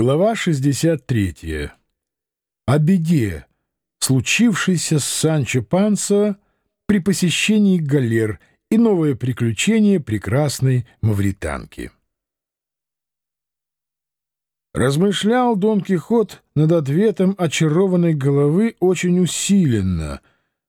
Глава 63. О беде, случившейся с Санчо Панса при посещении галер и новое приключение прекрасной мавританки. Размышлял Дон Кихот над ответом очарованной головы очень усиленно,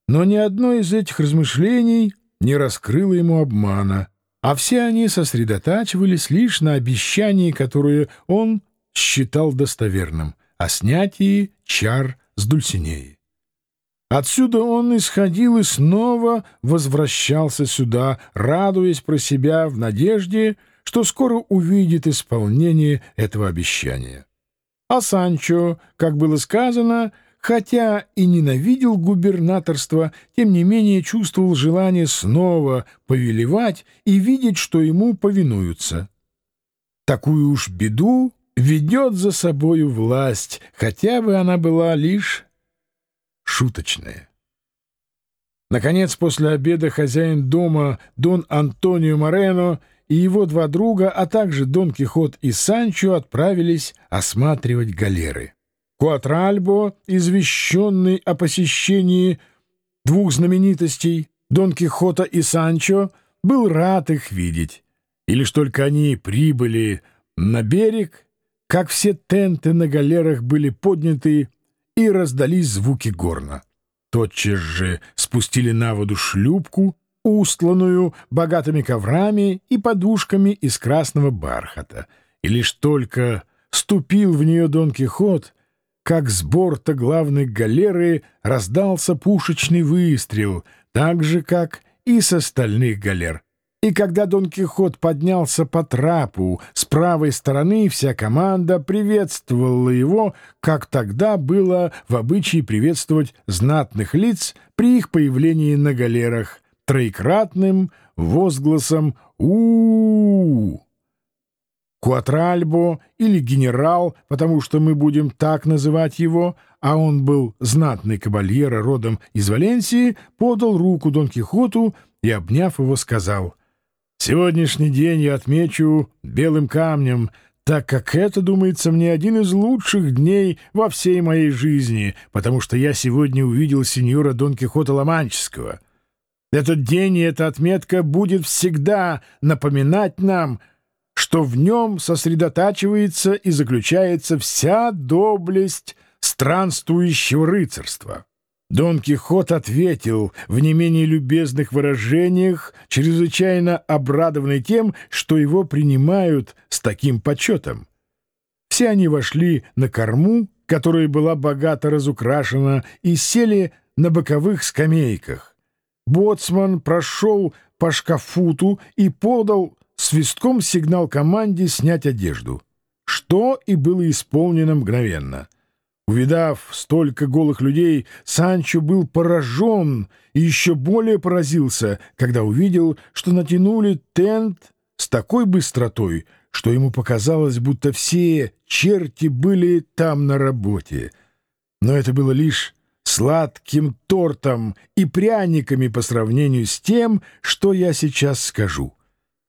но ни одно из этих размышлений не раскрыло ему обмана, а все они сосредотачивались лишь на обещании, которое он считал достоверным о снятии чар с Дульсинеи. Отсюда он исходил и снова возвращался сюда, радуясь про себя в надежде, что скоро увидит исполнение этого обещания. А Санчо, как было сказано, хотя и ненавидел губернаторство, тем не менее чувствовал желание снова повелевать и видеть, что ему повинуются. Такую уж беду ведет за собою власть, хотя бы она была лишь шуточная. Наконец, после обеда хозяин дома Дон Антонио Морено и его два друга, а также Дон Кихот и Санчо отправились осматривать галеры. Куатральбо, извещенный о посещении двух знаменитостей, Дон Кихота и Санчо, был рад их видеть. И лишь только они прибыли на берег, как все тенты на галерах были подняты и раздались звуки горна. Тотчас же спустили на воду шлюпку, устланную богатыми коврами и подушками из красного бархата, и лишь только ступил в нее Дон Кихот, как с борта главной галеры раздался пушечный выстрел, так же, как и с остальных галер — и когда Дон Кихот поднялся по трапу с правой стороны, вся команда приветствовала его, как тогда было в обычае приветствовать знатных лиц при их появлении на галерах, троекратным возгласом у, -у, Куатральбо или генерал, потому что мы будем так называть его, а он был знатный кабальера родом из Валенсии, подал руку Дон Кихоту и, обняв его, сказал — Сегодняшний день я отмечу белым камнем, так как это, думается мне, один из лучших дней во всей моей жизни, потому что я сегодня увидел сеньора Дон Кихота Ломанческого. Этот день и эта отметка будет всегда напоминать нам, что в нем сосредотачивается и заключается вся доблесть странствующего рыцарства. Дон Кихот ответил в не менее любезных выражениях, чрезвычайно обрадованный тем, что его принимают с таким почетом. Все они вошли на корму, которая была богато разукрашена, и сели на боковых скамейках. Боцман прошел по шкафуту и подал свистком сигнал команде снять одежду, что и было исполнено мгновенно — Увидав столько голых людей, Санчо был поражен и еще более поразился, когда увидел, что натянули тент с такой быстротой, что ему показалось, будто все черти были там на работе. Но это было лишь сладким тортом и пряниками по сравнению с тем, что я сейчас скажу.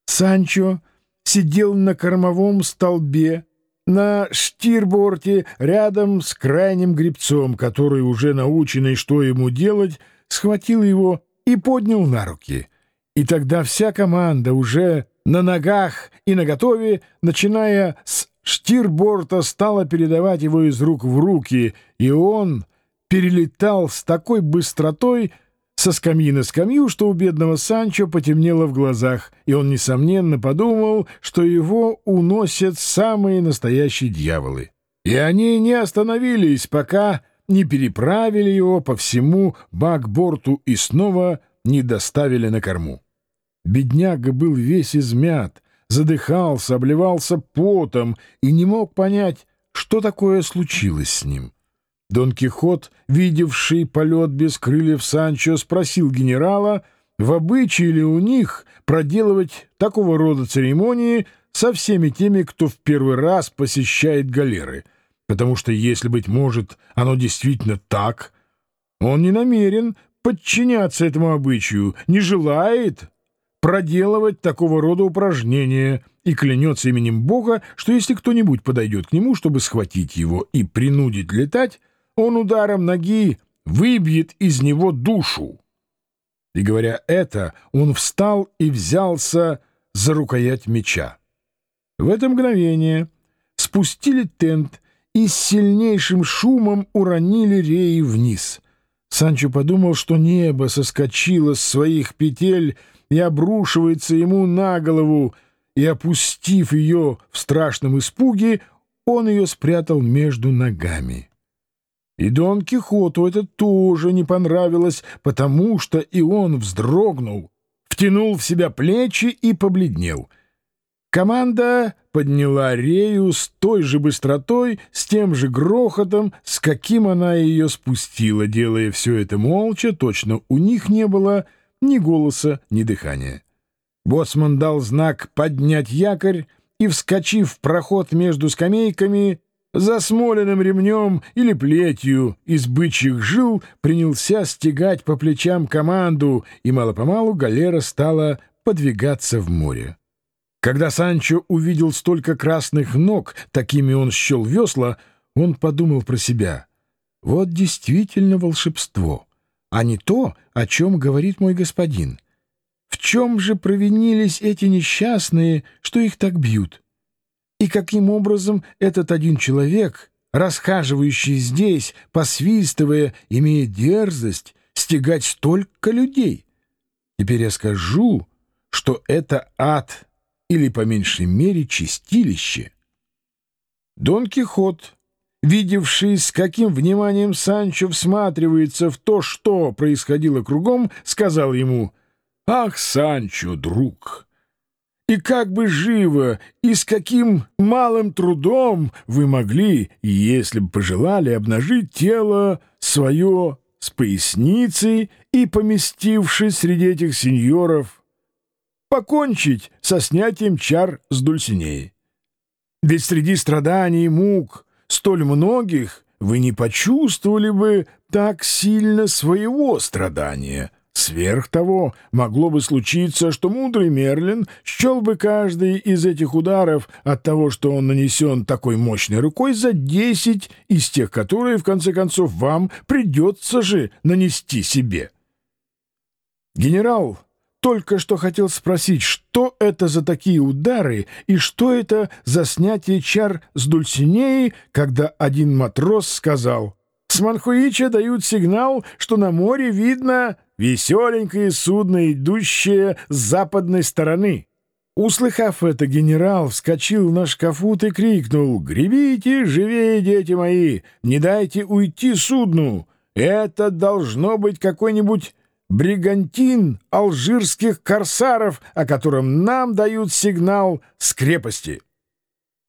Санчо сидел на кормовом столбе, на штирборте рядом с крайним гребцом, который, уже наученный, что ему делать, схватил его и поднял на руки. И тогда вся команда уже на ногах и наготове, начиная с штирборта, стала передавать его из рук в руки, и он перелетал с такой быстротой, со скамьи на скамью, что у бедного Санчо потемнело в глазах, и он, несомненно, подумал, что его уносят самые настоящие дьяволы. И они не остановились, пока не переправили его по всему бакборту и снова не доставили на корму. Бедняга был весь измят, задыхался, обливался потом и не мог понять, что такое случилось с ним. Дон Кихот, видевший полет без крыльев Санчо, спросил генерала, в обычае ли у них проделывать такого рода церемонии со всеми теми, кто в первый раз посещает галеры, потому что, если, быть может, оно действительно так, он не намерен подчиняться этому обычаю, не желает проделывать такого рода упражнения и клянется именем Бога, что если кто-нибудь подойдет к нему, чтобы схватить его и принудить летать, он ударом ноги выбьет из него душу. И говоря это, он встал и взялся за рукоять меча. В это мгновение спустили тент и с сильнейшим шумом уронили реи вниз. Санчо подумал, что небо соскочило с своих петель и обрушивается ему на голову, и, опустив ее в страшном испуге, он ее спрятал между ногами. И Дон Кихоту это тоже не понравилось, потому что и он вздрогнул, втянул в себя плечи и побледнел. Команда подняла Рею с той же быстротой, с тем же грохотом, с каким она ее спустила, делая все это молча, точно у них не было ни голоса, ни дыхания. Боцман дал знак поднять якорь и, вскочив в проход между скамейками, засмоленным ремнем или плетью из бычьих жил принялся стегать по плечам команду, и мало-помалу галера стала подвигаться в море. Когда Санчо увидел столько красных ног, такими он счел весла, он подумал про себя. Вот действительно волшебство, а не то, о чем говорит мой господин. В чем же провинились эти несчастные, что их так бьют? И каким образом этот один человек, расхаживающий здесь, посвистывая, имеет дерзость стегать столько людей? Теперь я скажу, что это ад или, по меньшей мере, чистилище. Дон Кихот, видевший, с каким вниманием Санчо всматривается в то, что происходило кругом, сказал ему «Ах, Санчо, друг!» И как бы живо и с каким малым трудом вы могли, если бы пожелали, обнажить тело свое с поясницей и, поместившись среди этих сеньоров, покончить со снятием чар с Дульсинеей. Ведь среди страданий и мук столь многих вы не почувствовали бы так сильно своего страдания — Сверх того, могло бы случиться, что мудрый Мерлин счел бы каждый из этих ударов от того, что он нанесен такой мощной рукой, за десять из тех, которые, в конце концов, вам придется же нанести себе. Генерал только что хотел спросить, что это за такие удары и что это за снятие чар с Дульсинеи, когда один матрос сказал «С Манхуича дают сигнал, что на море видно веселенькое судно, идущее с западной стороны. Услыхав это, генерал вскочил на шкафут и крикнул «Гребите живее, дети мои! Не дайте уйти судну! Это должно быть какой-нибудь бригантин алжирских корсаров, о котором нам дают сигнал с крепости».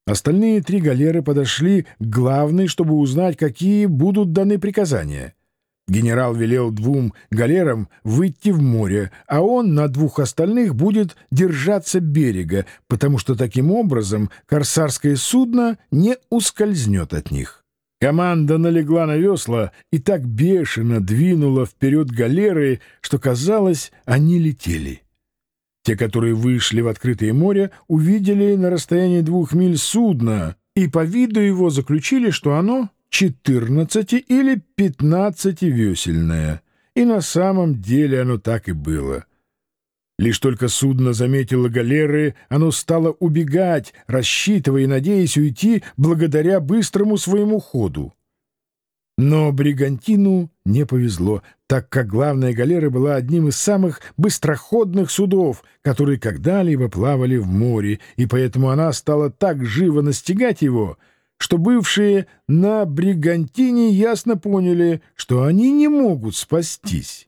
Остальные три галеры подошли к главной, чтобы узнать, какие будут даны приказания. Генерал велел двум галерам выйти в море, а он на двух остальных будет держаться берега, потому что таким образом корсарское судно не ускользнет от них. Команда налегла на весла и так бешено двинула вперед галеры, что, казалось, они летели. Те, которые вышли в открытое море, увидели на расстоянии двух миль судно и по виду его заключили, что оно четырнадцати или пятнадцативесельное, и на самом деле оно так и было. Лишь только судно заметило галеры, оно стало убегать, рассчитывая и надеясь уйти благодаря быстрому своему ходу. Но Бригантину не повезло, так как главная галера была одним из самых быстроходных судов, которые когда-либо плавали в море, и поэтому она стала так живо настигать его — что бывшие на Бригантине ясно поняли, что они не могут спастись.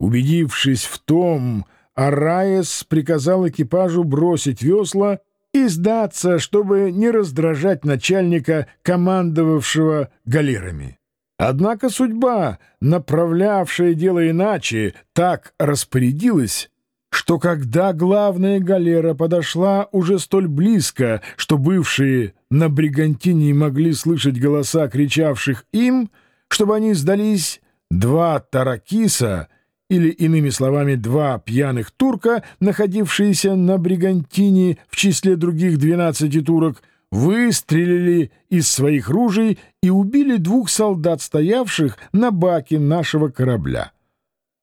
Убедившись в том, Араес приказал экипажу бросить весла и сдаться, чтобы не раздражать начальника, командовавшего галерами. Однако судьба, направлявшая дело иначе, так распорядилась, что когда главная галера подошла уже столь близко, что бывшие на Бригантине могли слышать голоса кричавших им, чтобы они сдались, два таракиса или, иными словами, два пьяных турка, находившиеся на Бригантине в числе других двенадцати турок, выстрелили из своих ружей и убили двух солдат, стоявших на баке нашего корабля.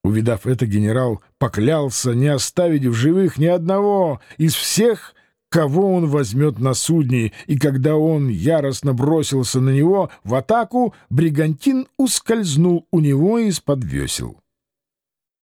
Увидав это, генерал поклялся не оставить в живых ни одного из всех, кого он возьмет на судне, и когда он яростно бросился на него в атаку, бригантин ускользнул у него из-под весел.